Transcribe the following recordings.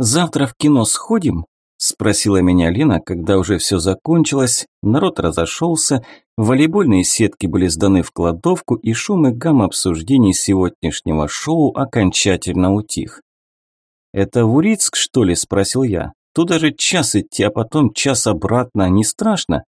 «Завтра в кино сходим?» – спросила меня Лена, когда уже все закончилось, народ разошелся, волейбольные сетки были сданы в кладовку, и шум и гам обсуждений сегодняшнего шоу окончательно утих. «Это в Урицк, что ли?» – спросил я. «Туда же час идти, а потом час обратно. Не страшно?»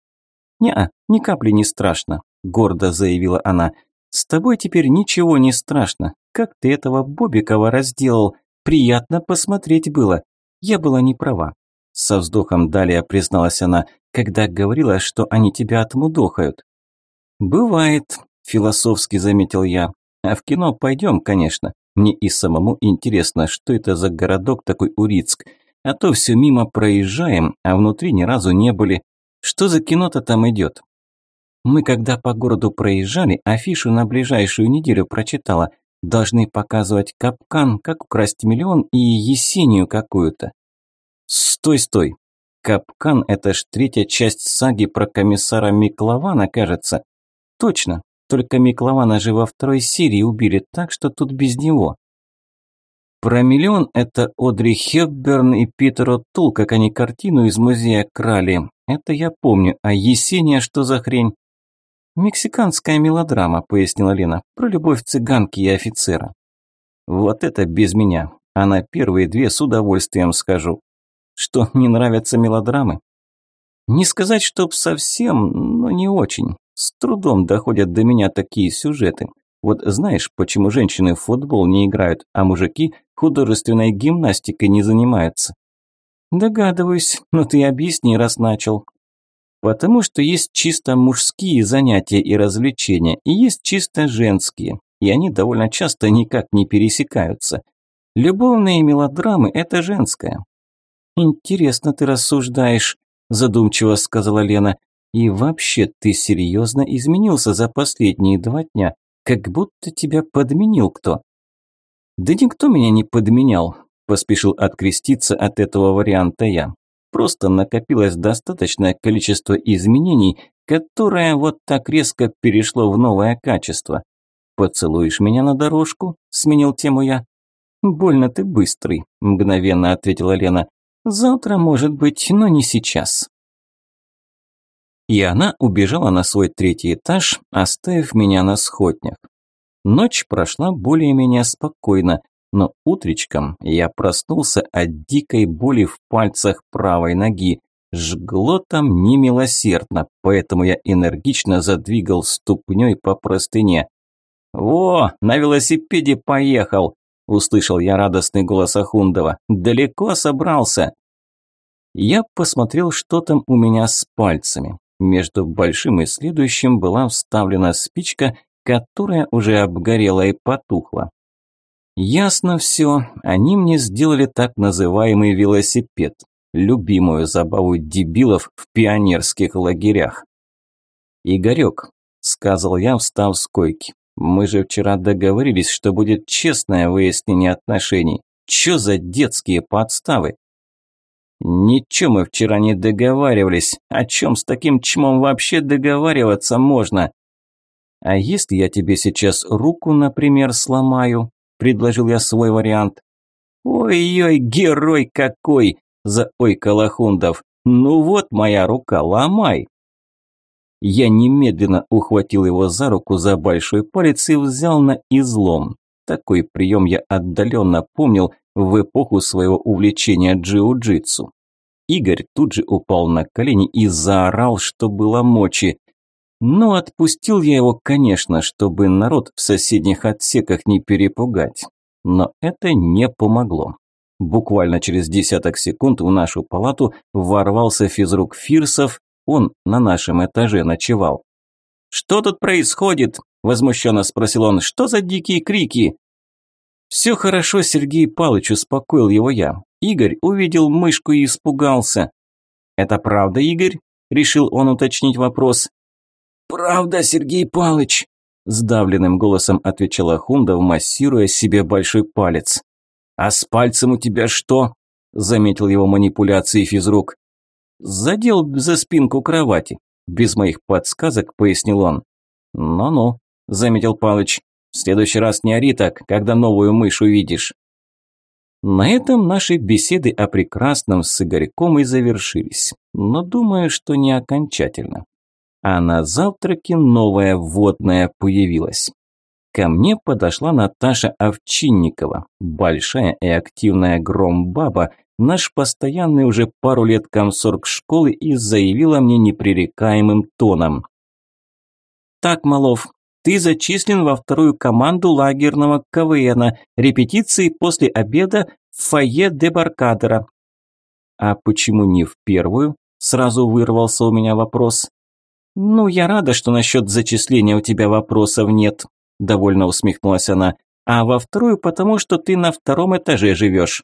«Не-а, ни капли не страшно», – гордо заявила она. «С тобой теперь ничего не страшно. Как ты этого Бобикова разделал? Приятно посмотреть было. Я была не права. Со вздохом далее призналась она, когда говорила, что они тебя отмудохают. Бывает, философски заметил я. А в кино пойдем, конечно. Мне и самому интересно, что это за городок такой Урицк. А то все мимо проезжаем, а внутри ни разу не были. Что за кино-то там идет? Мы когда по городу проезжали, афишу на ближайшую неделю прочитала. Должны показывать капкан, как украсть миллион и Есению какую-то. Стой, стой. Капкан – это ж третья часть саги про комиссара Миклована, кажется. Точно, только Миклована же во второй серии убили, так что тут без него. Про миллион – это Одри Хепберн и Питер О'Тул, как они картину из музея крали. Это я помню. А Есения что за хрень? «Мексиканская мелодрама», – пояснила Лена, – «про любовь цыганки и офицера». «Вот это без меня, а на первые две с удовольствием скажу. Что, не нравятся мелодрамы?» «Не сказать, чтоб совсем, но не очень. С трудом доходят до меня такие сюжеты. Вот знаешь, почему женщины в футбол не играют, а мужики художественной гимнастикой не занимаются?» «Догадываюсь, но ты объясни, раз начал», Потому что есть чисто мужские занятия и развлечения, и есть чисто женские, и они довольно часто никак не пересекаются. Любовные мелодрамы – это женское. «Интересно ты рассуждаешь», – задумчиво сказала Лена. «И вообще ты серьезно изменился за последние два дня, как будто тебя подменил кто». «Да никто меня не подменял», – поспешил откреститься от этого варианта я. Просто накопилось достаточное количество изменений, которое вот так резко перешло в новое качество. «Поцелуешь меня на дорожку?» – сменил тему я. «Больно ты быстрый», – мгновенно ответила Лена. «Завтра, может быть, но не сейчас». И она убежала на свой третий этаж, оставив меня на сходнях. Ночь прошла более-менее спокойно, но утречком я проснулся от дикой боли в пальцах правой ноги. Жгло там немилосердно, поэтому я энергично задвигал ступней по простыне. «Во, на велосипеде поехал!» – услышал я радостный голос Ахундова. «Далеко собрался!» Я посмотрел, что там у меня с пальцами. Между большим и следующим была вставлена спичка, которая уже обгорела и потухла. Ясно все, они мне сделали так называемый велосипед, любимую забаву дебилов в пионерских лагерях. «Игорек», – сказал я, встав с койки, – «мы же вчера договорились, что будет честное выяснение отношений. Че за детские подставы?» «Ничего мы вчера не договаривались. О чем с таким чмом вообще договариваться можно?» «А если я тебе сейчас руку, например, сломаю?» Предложил я свой вариант. «Ой-ой, герой какой!» – заойкал Ахундов. «Ну вот моя рука, ломай!» Я немедленно ухватил его за руку за большой палец и взял на излом. Такой прием я отдаленно помнил в эпоху своего увлечения джиу-джитсу. Игорь тут же упал на колени и заорал, что было мочи. Но отпустил я его, конечно, чтобы народ в соседних отсеках не перепугать. Но это не помогло. Буквально через десяток секунд в нашу палату ворвался физрук Фирсов, он на нашем этаже ночевал. «Что тут происходит?» – возмущенно спросил он. «Что за дикие крики?» «Все хорошо, Сергей Палыч», – успокоил его я. Игорь увидел мышку и испугался. «Это правда, Игорь?» – решил он уточнить вопрос. «Правда, Сергей Палыч», – сдавленным голосом отвечала Хундов, массируя себе большой палец. «А с пальцем у тебя что?» – заметил его манипуляции физрук. «Задел за спинку кровати», – без моих подсказок пояснил он. «Ну-ну», – заметил Палыч. «В следующий раз не ори так, когда новую мышь увидишь». На этом наши беседы о прекрасном с Игорьком и завершились, но думаю, что не окончательно. А на завтраке новая вводная появилась. Ко мне подошла Наташа Овчинникова, большая и активная громбаба, наш постоянный уже пару лет комсорг школы и заявила мне непререкаемым тоном. «Так, Малов, ты зачислен во вторую команду лагерного КВНа. Репетиции после обеда в фойе дебаркадера. А почему не в первую? Сразу вырвался у меня вопрос. Ну, я рада, что насчет зачисления у тебя вопросов нет, довольно усмехнулась она. А во вторую, потому что ты на втором этаже живешь.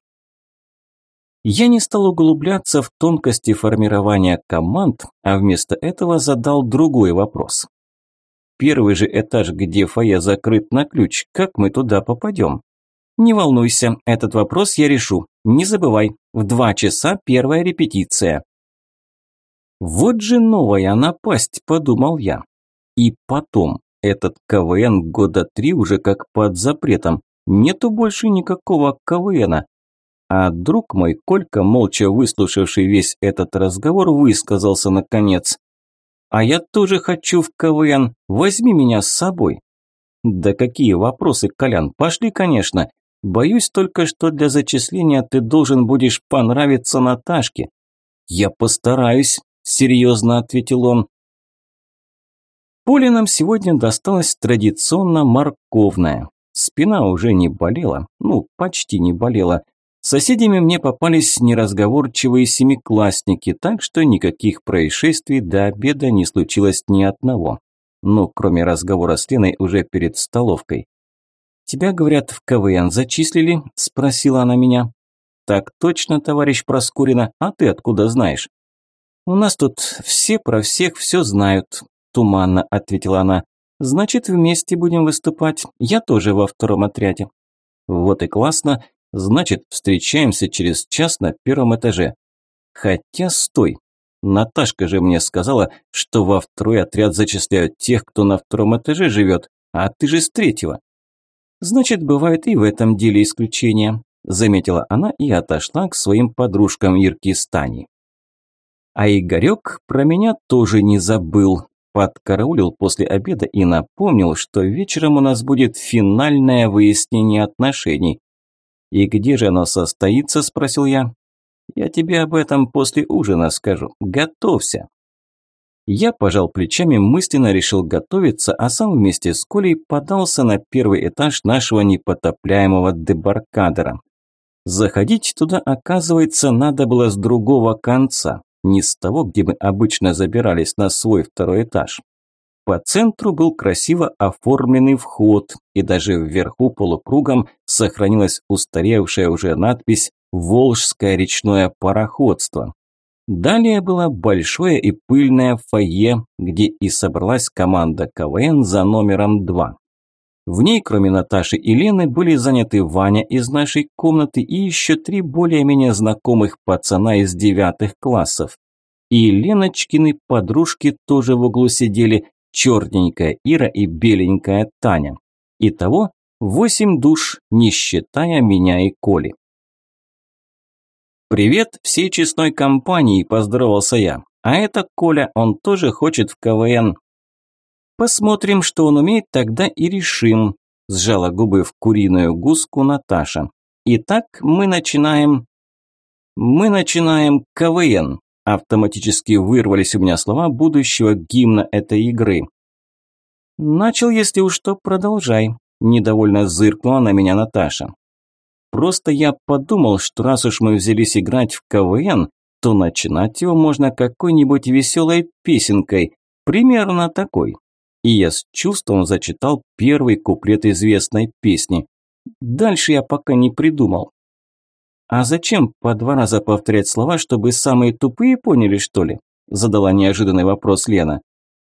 Я не стал углубляться в тонкости формирования команд, а вместо этого задал другой вопрос. Первый же этаж, где фойе закрыт на ключ, как мы туда попадем? Не волнуйся, этот вопрос я решу. Не забывай, в два часа первая репетиция. Вот же новая напасть, подумал я. И потом, этот КВН года три уже как под запретом. Нету больше никакого КВНа. А друг мой, Колька, молча выслушавший весь этот разговор, высказался наконец. «А я тоже хочу в КВН, возьми меня с собой». «Да какие вопросы, Колян, пошли, конечно. Боюсь только, что для зачисления ты должен будешь понравиться Наташке». «Я постараюсь», – серьезно ответил он. Поле нам сегодня досталось традиционно морковное. Спина уже не болела, ну, почти не болела. Соседями мне попались неразговорчивые семиклассники, так что никаких происшествий до обеда не случилось ни одного. Ну, кроме разговора с Леной уже перед столовкой. «Тебя, говорят, в КВН зачислили?» – спросила она меня. «Так точно, товарищ Проскурина, а ты откуда знаешь?» «У нас тут все про всех все знают», – туманно ответила она. «Значит, вместе будем выступать. Я тоже во втором отряде». «Вот и классно. Значит, встречаемся через час на первом этаже. Хотя стой. Наташка же мне сказала, что во второй отряд зачисляют тех, кто на втором этаже живет, а ты же с третьего. Значит, бывает и в этом деле исключения, заметила она и отошла к своим подружкам Ирке Стани. А Игорек про меня тоже не забыл. Подкараулил после обеда и напомнил, что вечером у нас будет финальное выяснение отношений. «И где же оно состоится?» – спросил я. «Я тебе об этом после ужина скажу. Готовься!» Я пожал плечами, мысленно решил готовиться, а сам вместе с Колей подался на первый этаж нашего непотопляемого дебаркадера. Заходить туда, оказывается, надо было с другого конца, не с того, где мы обычно забирались на свой второй этаж. По центру был красиво оформленный вход, и даже вверху полукругом сохранилась устаревшая уже надпись «Волжское речное пароходство». Далее было большое и пыльное фойе, где и собралась команда КВН за номером два. В ней, кроме Наташи и Лены, были заняты Ваня из нашей комнаты и еще три более-менее знакомых пацана из девятых классов. И Леночкины подружки тоже в углу сидели, черненькая Ира и беленькая Таня. Итого восемь душ, не считая меня и Коли. «Привет всей честной компании», – поздоровался я. «А это Коля, он тоже хочет в КВН». «Посмотрим, что он умеет, тогда и решим», – сжала губы в куриную гуску Наташа. «Итак, мы начинаем...» «Мы начинаем КВН», Автоматически вырвались у меня слова будущего гимна этой игры. «Начал, если уж что, продолжай», – недовольно зыркнула на меня Наташа. «Просто я подумал, что раз уж мы взялись играть в КВН, то начинать его можно какой-нибудь веселой песенкой, примерно такой». И я с чувством зачитал первый куплет известной песни. Дальше я пока не придумал. «А зачем по два раза повторять слова, чтобы самые тупые поняли, что ли?» Задала неожиданный вопрос Лена.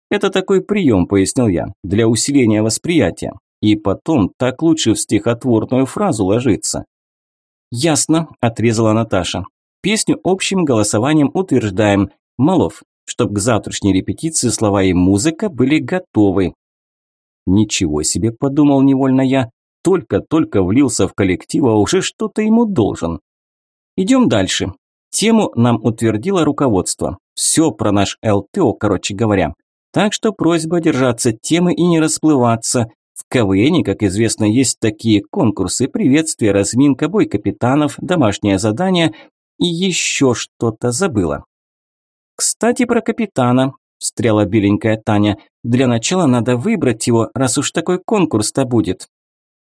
«Это такой прием», – пояснил я, – «для усиления восприятия. И потом так лучше в стихотворную фразу ложиться». «Ясно», – отрезала Наташа. «Песню общим голосованием утверждаем. Малов, чтоб к завтрашней репетиции слова и музыка были готовы». «Ничего себе», – подумал невольно я. только-только влился в коллектив, а уже что-то ему должен. Идем дальше. Тему нам утвердило руководство. Все про наш ЛТО, короче говоря. Так что просьба держаться темы и не расплываться. В КВН, как известно, есть такие конкурсы, приветствия, разминка, бой капитанов, домашнее задание и еще что-то забыла. Кстати, про капитана, встряла беленькая Таня. Для начала надо выбрать его, раз уж такой конкурс-то будет.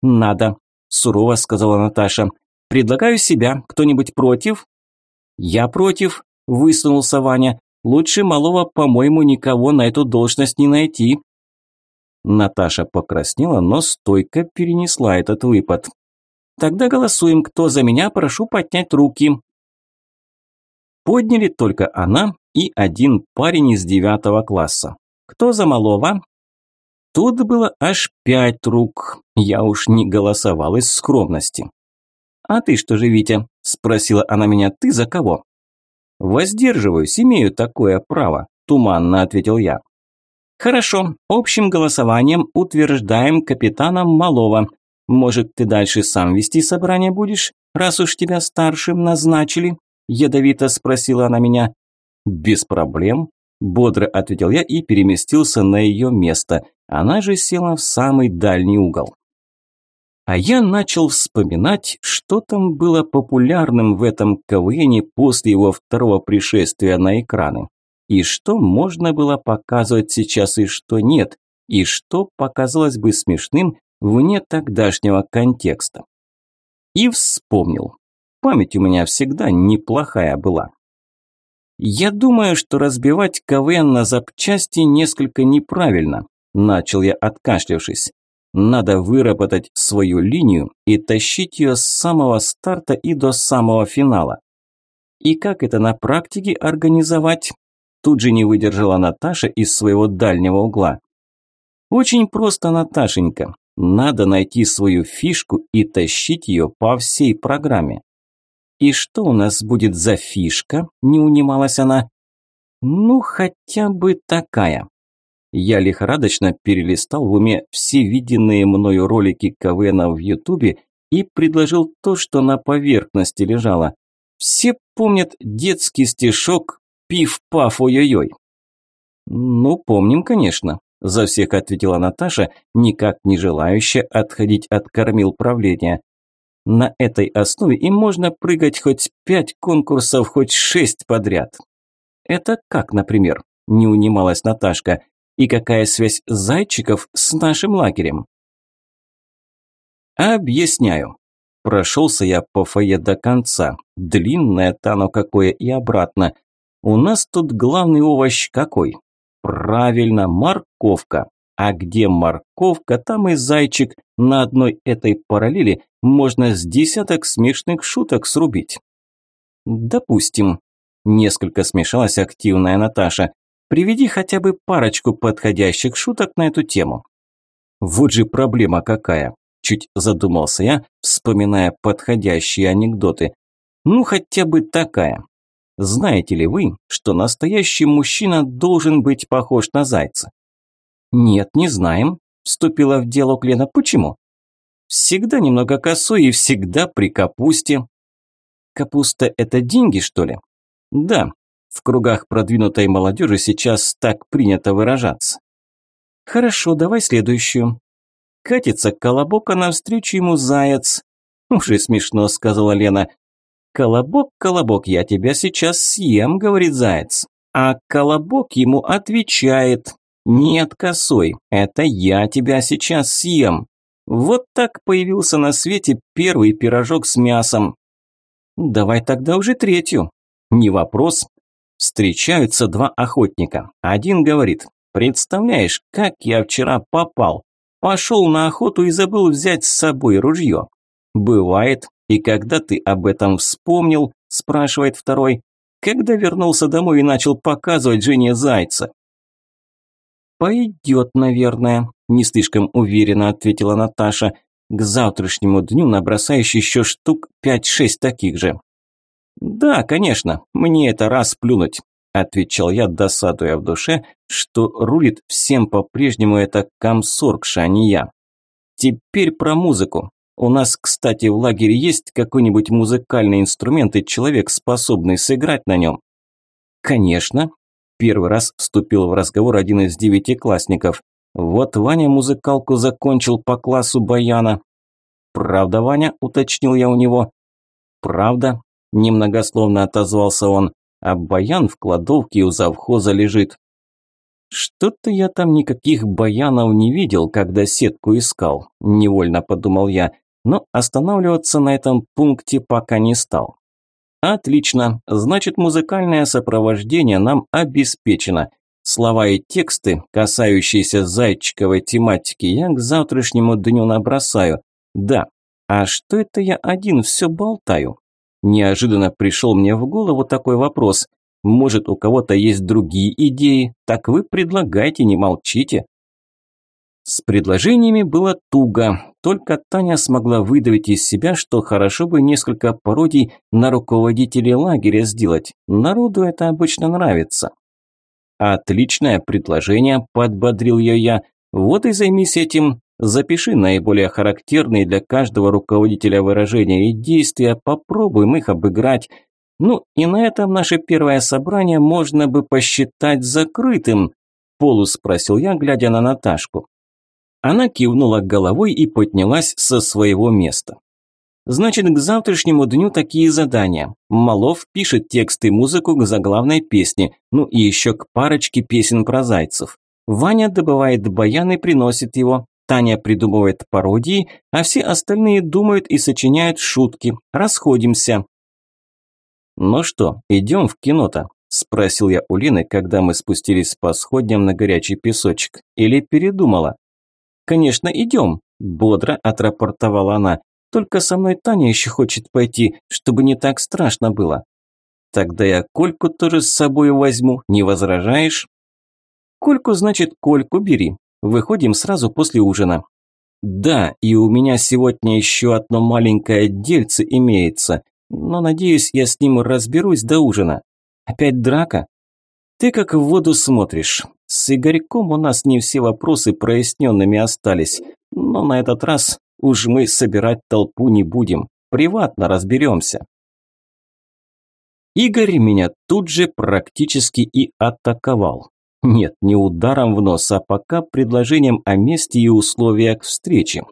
Надо, сурово сказала Наташа. Предлагаю себя. Кто-нибудь против? Я против, высунулся Ваня. Лучше малого, по-моему, никого на эту должность не найти. Наташа покраснела, но стойко перенесла этот выпад. Тогда голосуем, кто за меня, прошу поднять руки. Подняли только она и один парень из девятого класса. Кто за малого? Тут было аж пять рук. Я уж не голосовал из скромности. «А ты что же, Витя?» – спросила она меня. «Ты за кого?» «Воздерживаюсь, имею такое право», – туманно ответил я. «Хорошо, общим голосованием утверждаем капитана Малова. Может, ты дальше сам вести собрание будешь, раз уж тебя старшим назначили?» – ядовито спросила она меня. «Без проблем», – бодро ответил я и переместился на ее место. Она же села в самый дальний угол. А я начал вспоминать, что там было популярным в этом КВНе после его второго пришествия на экраны. И что можно было показывать сейчас и что нет, и что показалось бы смешным вне тогдашнего контекста. И вспомнил. Память у меня всегда неплохая была. Я думаю, что разбивать КВН на запчасти несколько неправильно, начал я, откашлявшись. Надо выработать свою линию и тащить ее с самого старта и до самого финала. И как это на практике организовать? Тут же не выдержала Наташа из своего дальнего угла. Очень просто, Наташенька. Надо найти свою фишку и тащить ее по всей программе. И что у нас будет за фишка? Не унималась она. Ну, хотя бы такая. Я лихорадочно перелистал в уме все виденные мною ролики КВН в Ютубе и предложил то, что на поверхности лежало. Все помнят детский стишок «Пиф-паф, ой-ой-ой». «Ну, помним, конечно», – за всех ответила Наташа, никак не желающая отходить от кормил правления. На этой основе им можно прыгать хоть пять конкурсов, хоть шесть подряд. Это как, например? Не унималась Наташка. И какая связь зайчиков с нашим лагерем? Объясняю. Прошелся я по фойе до конца. Длинное-то оно какое и обратно. У нас тут главный овощ какой? Правильно, морковка. А где морковка, там и зайчик. На одной этой параллели можно с десяток смешных шуток срубить. Допустим. Несколько смешалась активная Наташа. Приведи хотя бы парочку подходящих шуток на эту тему. Вот же проблема какая. Чуть задумался я, вспоминая подходящие анекдоты. Ну, хотя бы такая. Знаете ли вы, что настоящий мужчина должен быть похож на зайца? Нет, не знаем, вступила в дело Клена. Почему? Всегда немного косой и всегда при капусте. Капуста – это деньги, что ли? Да, в кругах продвинутой молодежи сейчас так принято выражаться. Хорошо, давай следующую. Катится колобок, а навстречу ему заяц. Уже смешно, сказала Лена. Колобок, колобок, я тебя сейчас съем, говорит заяц. А колобок ему отвечает. Нет, косой, это я тебя сейчас съем. Вот так появился на свете первый пирожок с мясом. Давай тогда уже третью. Не вопрос, Встречаются два охотника. Один говорит, представляешь, как я вчера попал. Пошел на охоту и забыл взять с собой ружье. Бывает, и когда ты об этом вспомнил, спрашивает второй, когда вернулся домой и начал показывать жене зайца. «Пойдет, наверное», – не слишком уверенно ответила Наташа. «К завтрашнему дню набросаешь еще штук пять-шесть таких же». «Да, конечно, мне это раз плюнуть», – отвечал я, досадуя в душе, что рулит всем по-прежнему это комсоргша, а не я. Теперь про музыку. У нас, кстати, в лагере есть какой-нибудь музыкальный инструмент и человек, способный сыграть на нем? Конечно. Первый раз вступил в разговор один из девятиклассников. Вот Ваня музыкалку закончил по классу баяна. «Правда, Ваня?» – уточнил я у него. «Правда?» – немногословно отозвался он. «А баян в кладовке у завхоза лежит». «Что-то я там никаких баянов не видел, когда сетку искал», – невольно подумал я, но останавливаться на этом пункте пока не стал. «Отлично, значит музыкальное сопровождение нам обеспечено. Слова и тексты, касающиеся зайчиковой тематики, я к завтрашнему дню набросаю. Да, а что это я один все болтаю?» Неожиданно пришел мне в голову такой вопрос – может, у кого-то есть другие идеи? Так вы предлагайте, не молчите. С предложениями было туго, только Таня смогла выдавить из себя, что хорошо бы несколько пародий на руководителей лагеря сделать. Народу это обычно нравится. «Отличное предложение», – подбодрил ее я. «Вот и займись этим. Запиши наиболее характерные для каждого руководителя выражения и действия, попробуем их обыграть. Ну и на этом наше первое собрание можно бы посчитать закрытым, полуспросил я, глядя на Наташку. Она кивнула головой и поднялась со своего места. Значит, к завтрашнему дню такие задания. Малов пишет текст и музыку к заглавной песне, ну и еще к парочке песен про зайцев. Ваня добывает баян и приносит его. Таня придумывает пародии, а все остальные думают и сочиняют шутки. Расходимся. «Ну что, идем в кино-то?» – спросил я у Лины, когда мы спустились по сходням на горячий песочек. «Или передумала?» «Конечно, идем», – бодро отрапортовала она. «Только со мной Таня еще хочет пойти, чтобы не так страшно было». «Тогда я Кольку тоже с собой возьму, не возражаешь?» «Кольку, значит, Кольку бери. Выходим сразу после ужина». «Да, и у меня сегодня еще одно маленькое дельце имеется но, надеюсь, я с ним разберусь до ужина. Опять драка? Ты как в воду смотришь. С Игорьком у нас не все вопросы проясненными остались, но на этот раз уж мы собирать толпу не будем. Приватно разберемся. Игорь меня тут же практически и атаковал. Нет, не ударом в нос, а пока предложением о месте и условиях встречи.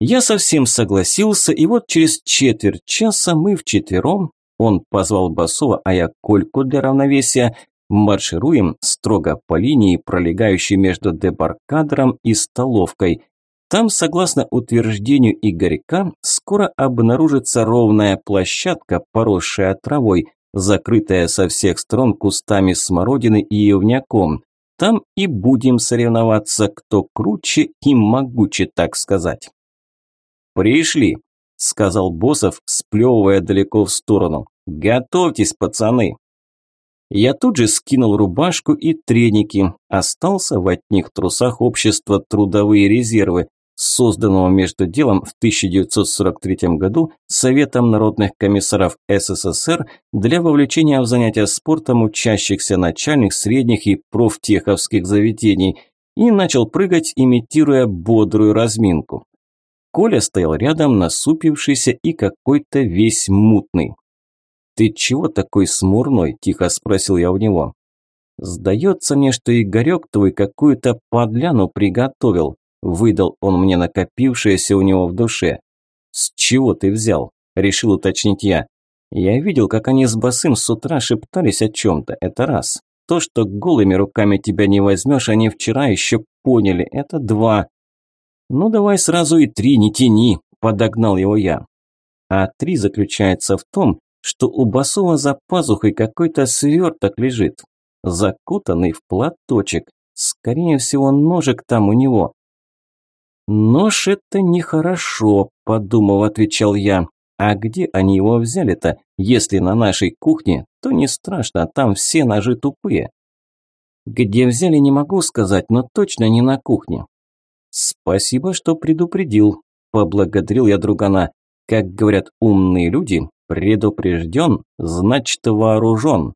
Я совсем согласился, и вот через четверть часа мы вчетвером, он позвал Басова, а я Кольку для равновесия, маршируем строго по линии, пролегающей между дебаркадером и столовкой. Там, согласно утверждению Игорька, скоро обнаружится ровная площадка, поросшая травой, закрытая со всех сторон кустами смородины и явняком. Там и будем соревноваться, кто круче и могуче, так сказать. «Пришли», – сказал Босов, сплевывая далеко в сторону. «Готовьтесь, пацаны». Я тут же скинул рубашку и треники, остался в одних трусах общества «Трудовые резервы», созданного между делом в 1943 году Советом народных комиссаров СССР для вовлечения в занятия спортом учащихся начальных, средних и профтеховских заведений и начал прыгать, имитируя бодрую разминку. Коля стоял рядом, насупившийся и какой-то весь мутный. «Ты чего такой смурной?» – тихо спросил я у него. «Сдается мне, что Игорек твой какую-то подляну приготовил», – выдал он мне накопившееся у него в душе. «С чего ты взял?» – решил уточнить я. Я видел, как они с Басым с утра шептались о чем-то, это раз. То, что голыми руками тебя не возьмешь, они вчера еще поняли, это два. «Ну давай сразу и три, не тяни», – подогнал его я. А три заключается в том, что у Басова за пазухой какой-то сверток лежит, закутанный в платочек. Скорее всего, ножик там у него. «Нож – это нехорошо», – подумав, отвечал я. «А где они его взяли-то? Если на нашей кухне, то не страшно, там все ножи тупые». «Где взяли, не могу сказать, но точно не на кухне. «Спасибо, что предупредил», – поблагодарил я другана. «Как говорят умные люди, предупрежден, значит вооружен».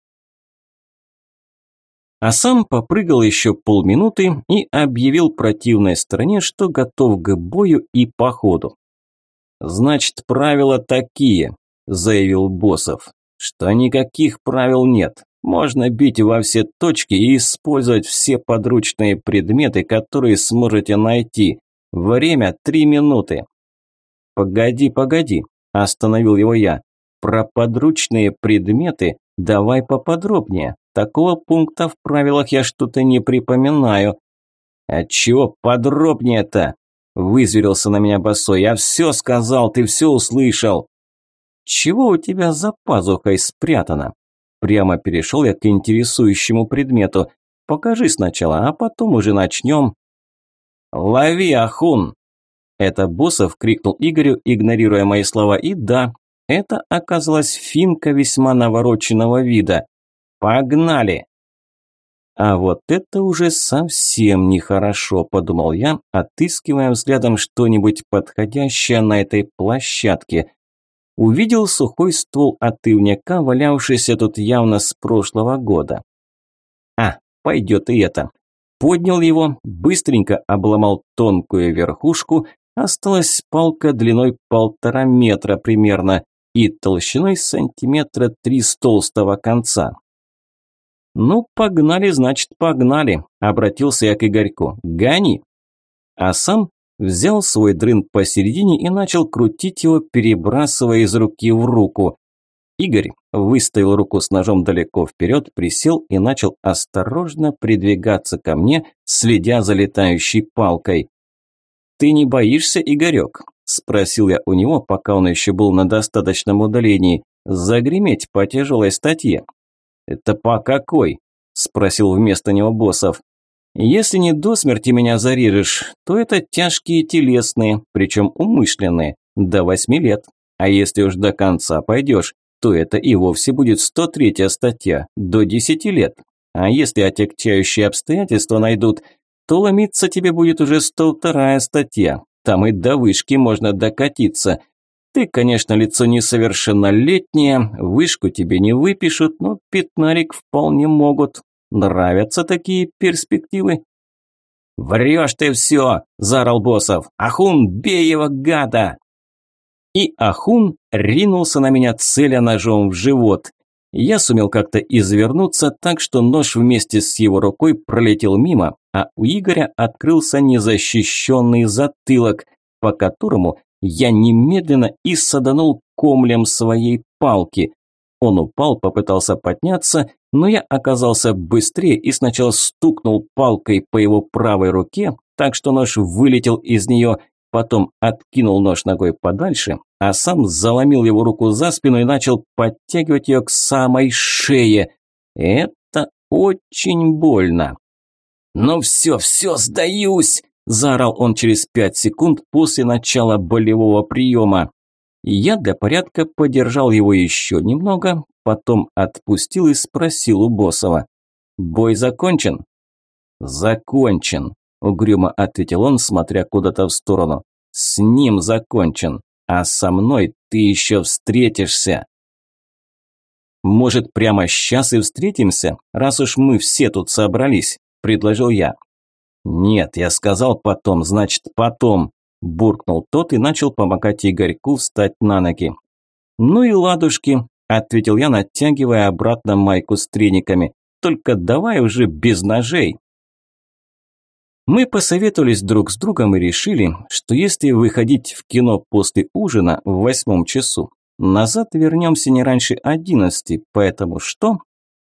А сам попрыгал еще полминуты и объявил противной стороне, что готов к бою и походу. «Значит, правила такие», – заявил Боссов, – «что никаких правил нет. Можно бить во все точки и использовать все подручные предметы, которые сможете найти. Время три минуты. Погоди, погоди, остановил его я. Про подручные предметы давай поподробнее. Такого пункта в правилах я что-то не припоминаю. А чего подробнее-то? Вызверился на меня босой. Я все сказал, ты все услышал. Чего у тебя за пазухой спрятано? Прямо перешел я к интересующему предмету. Покажи сначала, а потом уже начнем. «Лови, Ахун!» Это Босов крикнул Игорю, игнорируя мои слова. И да, это оказалась финка весьма навороченного вида. «Погнали!» А вот это уже совсем нехорошо, подумал я, отыскивая взглядом что-нибудь подходящее на этой площадке. Увидел сухой ствол отывняка, валявшийся тут явно с прошлого года. А, пойдет и это. Поднял его, быстренько обломал тонкую верхушку, осталась палка длиной полтора метра примерно и толщиной сантиметра три с толстого конца. «Ну, погнали, значит, погнали», – обратился я к Игорьку. «Гони!» А сам взял свой дрын посередине и начал крутить его, перебрасывая из руки в руку. Игорь выставил руку с ножом далеко вперед, присел и начал осторожно придвигаться ко мне, следя за летающей палкой. «Ты не боишься, Игорек?» – спросил я у него, пока он еще был на достаточном удалении. «Загреметь по тяжелой статье». «Это по какой?» – спросил вместо него боссов. Если не до смерти меня зарежешь, то это тяжкие телесные, причем умышленные, до восьми лет. А если уж до конца пойдешь, то это и вовсе будет 103 статья, до 10 лет. А если отягчающие обстоятельства найдут, то ломиться тебе будет уже 102 статья. Там и до вышки можно докатиться. Ты, конечно, лицо несовершеннолетнее, вышку тебе не выпишут, но пятнарик вполне могут. Нравятся такие перспективы? «Врешь ты все!» – заорал Боссов. «Ахун, бей его, гада!» И Ахун ринулся на меня, целя ножом в живот. Я сумел как-то извернуться так, что нож вместе с его рукой пролетел мимо, а у Игоря открылся незащищенный затылок, по которому я немедленно и саданул комлем своей палки. Он упал, попытался подняться, но я оказался быстрее и сначала стукнул палкой по его правой руке, так что нож вылетел из нее, потом откинул нож ногой подальше, а сам заломил его руку за спину и начал подтягивать ее к самой шее. Это очень больно. «Ну все, все, сдаюсь!» – заорал он через пять секунд после начала болевого приема. Я для порядка подержал его еще немного, потом отпустил и спросил у Босова. «Бой закончен?» «Закончен», – угрюмо ответил он, смотря куда-то в сторону. «С ним закончен, а со мной ты еще встретишься». «Может, прямо сейчас и встретимся, раз уж мы все тут собрались?» – предложил я. «Нет, я сказал потом, значит потом», буркнул тот и начал помогать Игорьку встать на ноги. «Ну и ладушки», – ответил я, натягивая обратно майку с трениками. «Только давай уже без ножей». Мы посоветовались друг с другом и решили, что если выходить в кино после ужина в восьмом часу, назад вернемся не раньше одиннадцати, поэтому что?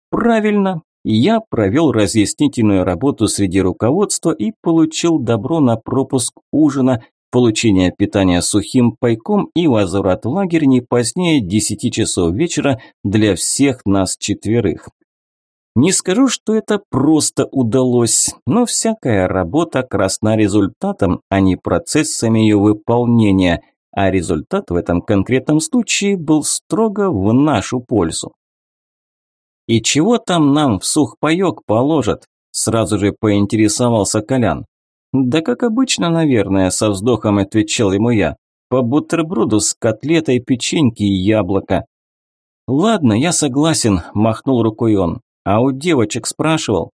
Правильно, я провел разъяснительную работу среди руководства и получил добро на пропуск ужина получение питания сухим пайком и возврат в лагерь не позднее 10 часов вечера для всех нас четверых. Не скажу, что это просто удалось, но всякая работа красна результатом, а не процессами ее выполнения, а результат в этом конкретном случае был строго в нашу пользу. «И чего там нам в сухпайок положат?» – сразу же поинтересовался Колян. «Да как обычно, наверное», – со вздохом отвечал ему я. «По бутерброду с котлетой, печеньки и яблоко». «Ладно, я согласен», – махнул рукой он. А у девочек спрашивал?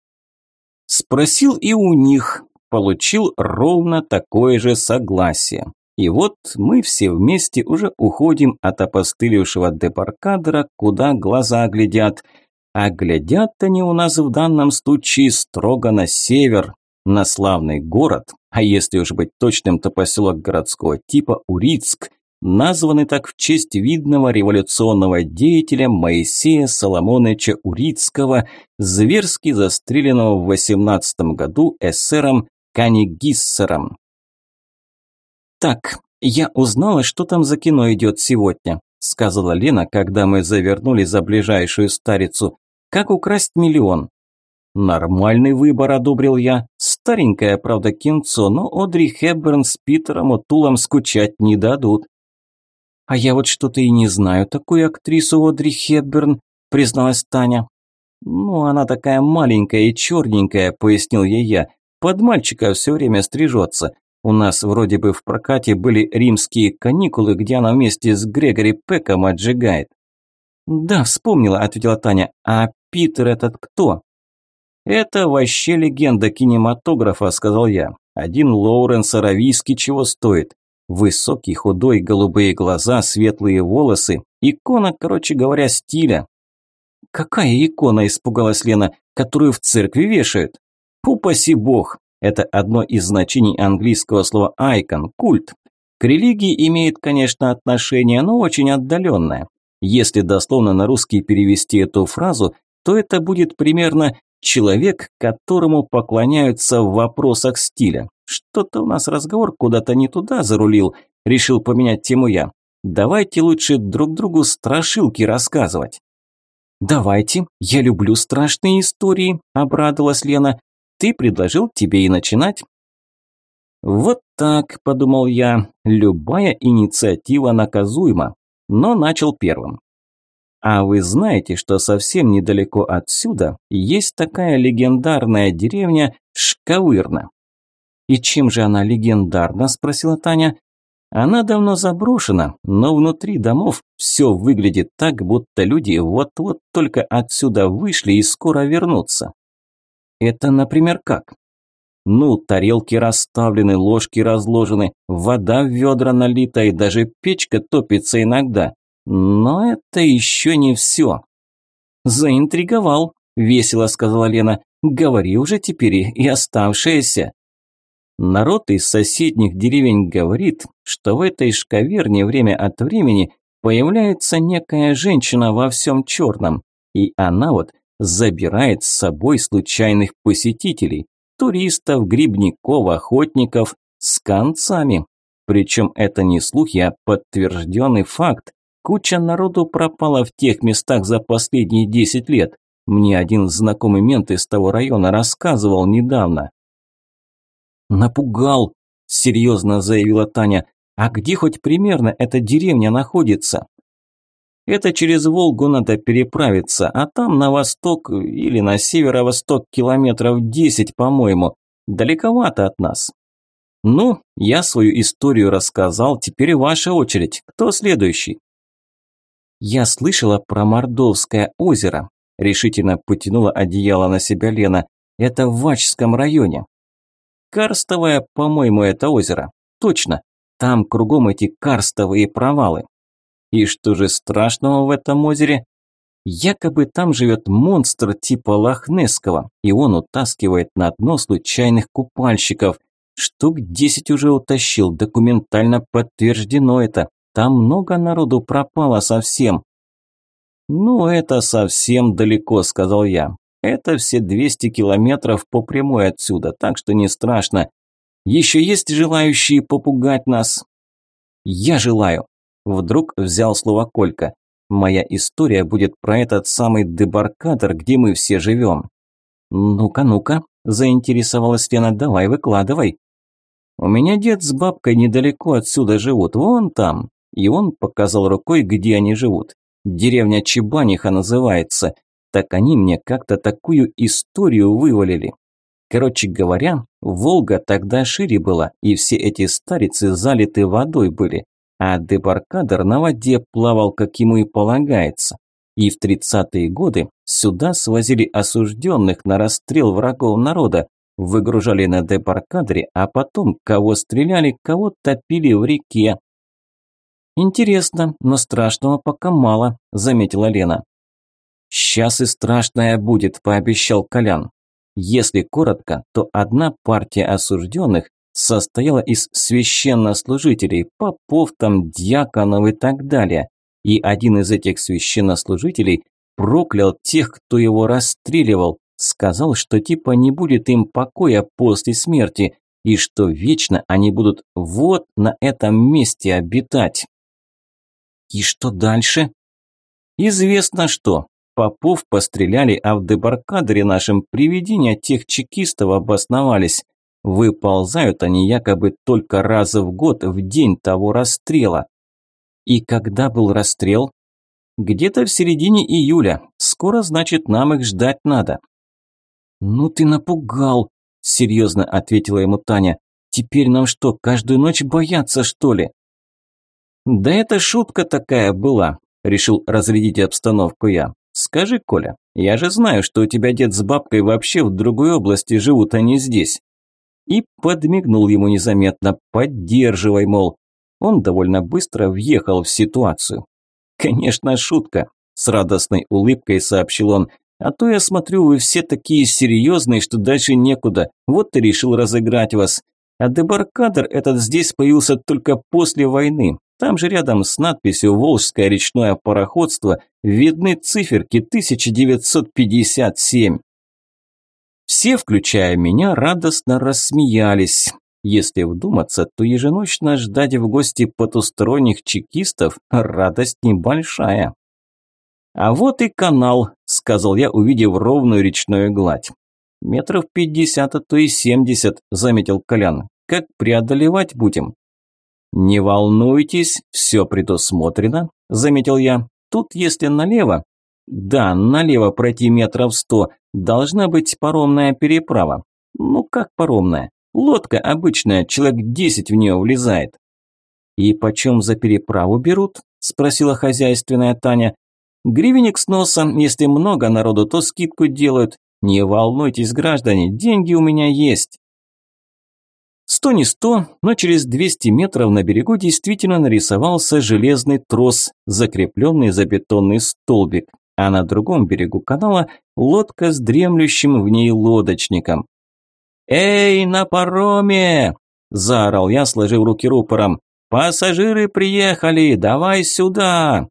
Спросил и у них, получил ровно такое же согласие. И вот мы все вместе уже уходим от опостылевшего депаркадера, куда глаза глядят. А глядят они у нас в данном случае строго на север, на славный город, а если уж быть точным, то поселок городского типа Урицк, названный так в честь видного революционного деятеля Моисея Соломоновича Урицкого, зверски застреленного в 18 году эсером Канигиссером. «Так, я узнала, что там за кино идет сегодня», сказала Лена, когда мы завернули за ближайшую старицу. «Как украсть миллион?» Нормальный выбор, одобрил я. Старенькое, правда, кинцо, но Одри Хепберн с Питером Отулом скучать не дадут. А я вот что-то и не знаю такую актрису Одри Хепберн, призналась Таня. Ну, она такая маленькая и черненькая, пояснил ей я. Под мальчика все время стрижется. У нас вроде бы в прокате были римские каникулы, где она вместе с Грегори Пеком отжигает. «Да, вспомнила», – ответила Таня. «А Питер этот кто?» «Это вообще легенда кинематографа», – сказал я. «Один Лоуренс Аравийский чего стоит? Высокий, худой, голубые глаза, светлые волосы. Икона, короче говоря, стиля». «Какая икона?» – испугалась Лена. «Которую в церкви вешают?» «Упаси бог!» Это одно из значений английского слова «айкон» – культ. К религии имеет, конечно, отношение, но очень отдаленное. Если дословно на русский перевести эту фразу, то это будет примерно Человек, которому поклоняются в вопросах стиля. Что-то у нас разговор куда-то не туда зарулил. Решил поменять тему я. Давайте лучше друг другу страшилки рассказывать. «Давайте, я люблю страшные истории», – обрадовалась Лена. «Ты предложил тебе и начинать». «Вот так», – подумал я, – «любая инициатива наказуема». Но начал первым. А вы знаете, что совсем недалеко отсюда есть такая легендарная деревня Шкавырна? И чем же она легендарна, спросила Таня. Она давно заброшена, но внутри домов все выглядит так, будто люди вот-вот только отсюда вышли и скоро вернутся. Это, например, как? Ну, тарелки расставлены, ложки разложены, вода в ведра налита и даже печка топится иногда. Но это еще не все. Заинтриговал, весело сказала Лена. Говори уже теперь и оставшееся. Народ из соседних деревень говорит, что в этой шкаверне время от времени появляется некая женщина во всем черном, и она вот забирает с собой случайных посетителей, туристов, грибников, охотников, с концами. Причем это не слухи, а подтвержденный факт. Куча народу пропала в тех местах за последние 10 лет. Мне один знакомый мент из того района рассказывал недавно. «Напугал», – серьезно заявила Таня. «А где хоть примерно эта деревня находится?» «Это через Волгу надо переправиться, а там на восток или на северо-восток километров 10, по-моему. Далековато от нас». «Ну, я свою историю рассказал, теперь ваша очередь. Кто следующий?» «Я слышала про Мордовское озеро», – решительно потянула одеяло на себя Лена. «Это в Вачском районе». «Карстовое, по-моему, это озеро. Точно. Там кругом эти карстовые провалы». «И что же страшного в этом озере?» Якобы там живет монстр типа Лохнесского, и он утаскивает на дно случайных купальщиков. Штук десять уже утащил, документально подтверждено это. Там много народу пропало совсем. Ну, это совсем далеко, сказал я. Это все 200 километров по прямой отсюда, так что не страшно. Еще есть желающие попугать нас? Я желаю. Вдруг взял слово Колька. Моя история будет про этот самый дебаркадер, где мы все живем. Ну-ка, ну-ка, заинтересовалась Лена, давай выкладывай. У меня дед с бабкой недалеко отсюда живут, вон там. И он показал рукой, где они живут. Деревня Чебаниха называется. Так они мне как-то такую историю вывалили. Короче говоря, Волга тогда шире была, и все эти старицы залиты водой были, а дебаркадер на воде плавал, как ему и полагается. И в 30-е годы сюда свозили осужденных на расстрел врагов народа, выгружали на дебаркадере, а потом кого стреляли, кого топили в реке. «Интересно, но страшного пока мало», – заметила Лена. «Сейчас и страшное будет», – пообещал Колян. Если коротко, то одна партия осужденных состояла из священнослужителей, попов там, дьяконов и так далее. И один из этих священнослужителей проклял тех, кто его расстреливал, сказал, что типа не будет им покоя после смерти, и что вечно они будут вот на этом месте обитать. И что дальше? Известно что. Попов постреляли, а в дебаркадере нашем привидения тех чекистов обосновались. Выползают они якобы только раз в год, в день того расстрела. И когда был расстрел? Где-то в середине июля. Скоро, значит, нам их ждать надо. Ну ты напугал, серьезно ответила ему Таня. Теперь нам что, каждую ночь бояться, что ли? Да это шутка такая была, решил разрядить обстановку я. Скажи, Коля, я же знаю, что у тебя дед с бабкой вообще в другой области живут, а не здесь. И подмигнул ему незаметно, поддерживай, мол. Он довольно быстро въехал в ситуацию. Конечно, шутка, с радостной улыбкой сообщил он. А то я смотрю, вы все такие серьезные, что дальше некуда. Вот и решил разыграть вас. А дебаркадер этот здесь появился только после войны. Там же рядом с надписью «Волжское речное пароходство» видны циферки 1957. Все, включая меня, радостно рассмеялись. Если вдуматься, то еженочно ждать в гости потусторонних чекистов – радость небольшая. «А вот и канал», – сказал я, увидев ровную речную гладь. «Метров пятьдесят, а то и семьдесят», – заметил Колян. «Как преодолевать будем?» «Не волнуйтесь, все предусмотрено», – заметил я. «Тут, если налево...» «Да, налево пройти метров сто. Должна быть паромная переправа». «Ну, как паромная? Лодка обычная, человек десять в нее влезает». «И почем за переправу берут?» – спросила хозяйственная Таня. «Гривенник с носом, если много народу, то скидку делают. Не волнуйтесь, граждане, деньги у меня есть». Сто не сто, но через 200 метров на берегу действительно нарисовался железный трос, закрепленный за бетонный столбик, а на другом берегу канала лодка с дремлющим в ней лодочником. «Эй, на пароме!» – заорал я, сложив руки рупором. «Пассажиры приехали, давай сюда!»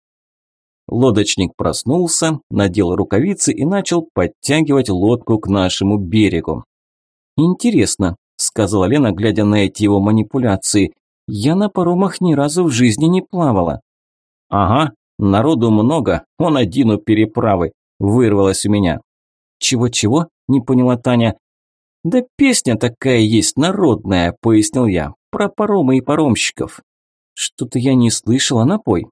Лодочник проснулся, надел рукавицы и начал подтягивать лодку к нашему берегу. Интересно, сказала Лена, глядя на эти его манипуляции. Я на паромах ни разу в жизни не плавала. Ага, народу много, он один у переправы, вырвалось у меня. Чего-чего? Не поняла Таня. Да песня такая есть народная, пояснил я, про паромы и паромщиков. Что-то я не слышала, напой.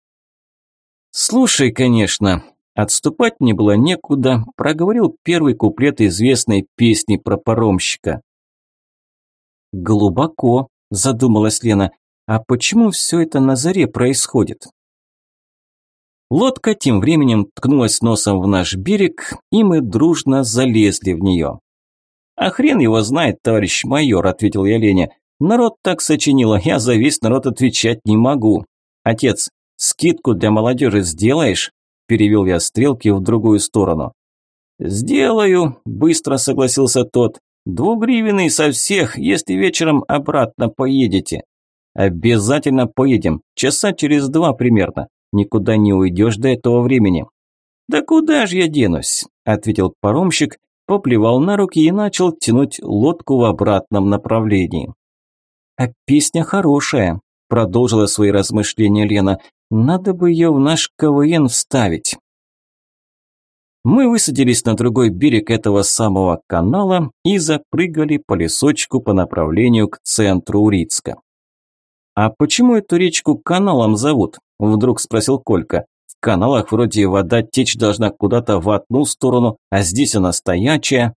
Слушай, конечно, отступать мне было некуда, проговорил первый куплет известной песни про паромщика. Глубоко, задумалась Лена. А почему все это на заре происходит? Лодка тем временем ткнулась носом в наш берег, и мы дружно залезли в нее. «А хрен его знает, товарищ майор», – ответил я Лене. «Народ так сочинил, я за весь народ отвечать не могу. Отец, скидку для молодежи сделаешь?» – перевел я стрелки в другую сторону. «Сделаю», – быстро согласился тот. Двугривенный со всех, если вечером обратно поедете. Обязательно поедем, часа через два примерно. Никуда не уйдешь до этого времени. Да куда же я денусь, ответил паромщик, поплевал на руки и начал тянуть лодку в обратном направлении. А песня хорошая, продолжила свои размышления Лена. Надо бы ее в наш КВН вставить. Мы высадились на другой берег этого самого канала и запрыгали по лесочку по направлению к центру Урицка. «А почему эту речку каналом зовут?» – вдруг спросил Колька. «В каналах вроде вода течь должна куда-то в одну сторону, а здесь она стоячая».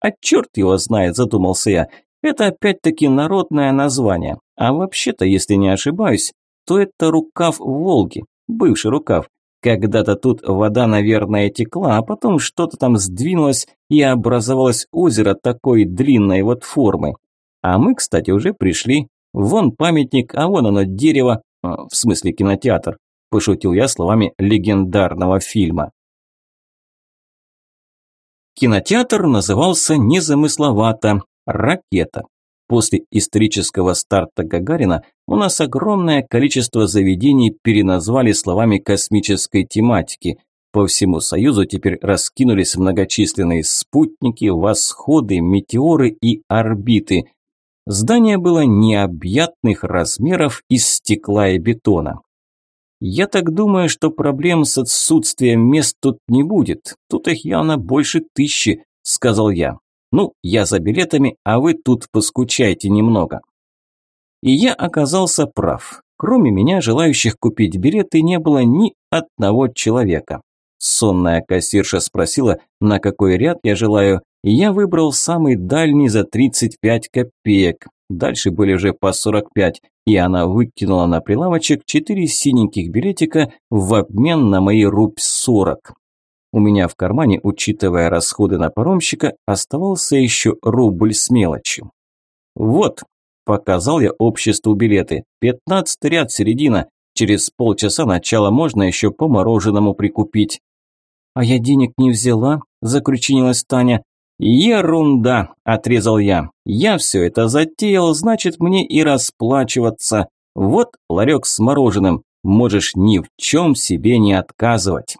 «А черт его знает», – задумался я. «Это опять-таки народное название. А вообще-то, если не ошибаюсь, то это рукав Волги, бывший рукав. Когда-то тут вода, наверное, текла, а потом что-то там сдвинулось и образовалось озеро такой длинной вот формы. А мы, кстати, уже пришли. Вон памятник, а вон оно дерево, в смысле кинотеатр, пошутил я словами легендарного фильма. Кинотеатр назывался незамысловато «Ракета». После исторического старта Гагарина у нас огромное количество заведений переназвали словами космической тематики. По всему Союзу теперь раскинулись многочисленные спутники, восходы, метеоры и орбиты. Здание было необъятных размеров из стекла и бетона. Я так думаю, что проблем с отсутствием мест тут не будет. Тут их явно больше тысячи, сказал я. Ну, я за билетами, а вы тут поскучайте немного. И я оказался прав. Кроме меня, желающих купить билеты не было ни одного человека. Сонная кассирша спросила, на какой ряд я желаю, я выбрал самый дальний за 35 копеек. Дальше были уже по 45, и она выкинула на прилавочек четыре синеньких билетика в обмен на мои рубь 40. У меня в кармане, учитывая расходы на паромщика, оставался еще рубль с мелочью. «Вот», – показал я обществу билеты, – «пятнадцатый ряд, середина, через полчаса начала можно еще по мороженому прикупить». «А я денег не взяла», – закручинилась Таня. «Ерунда», – отрезал я. «Я все это затеял, значит мне и расплачиваться. Вот ларек с мороженым, можешь ни в чем себе не отказывать».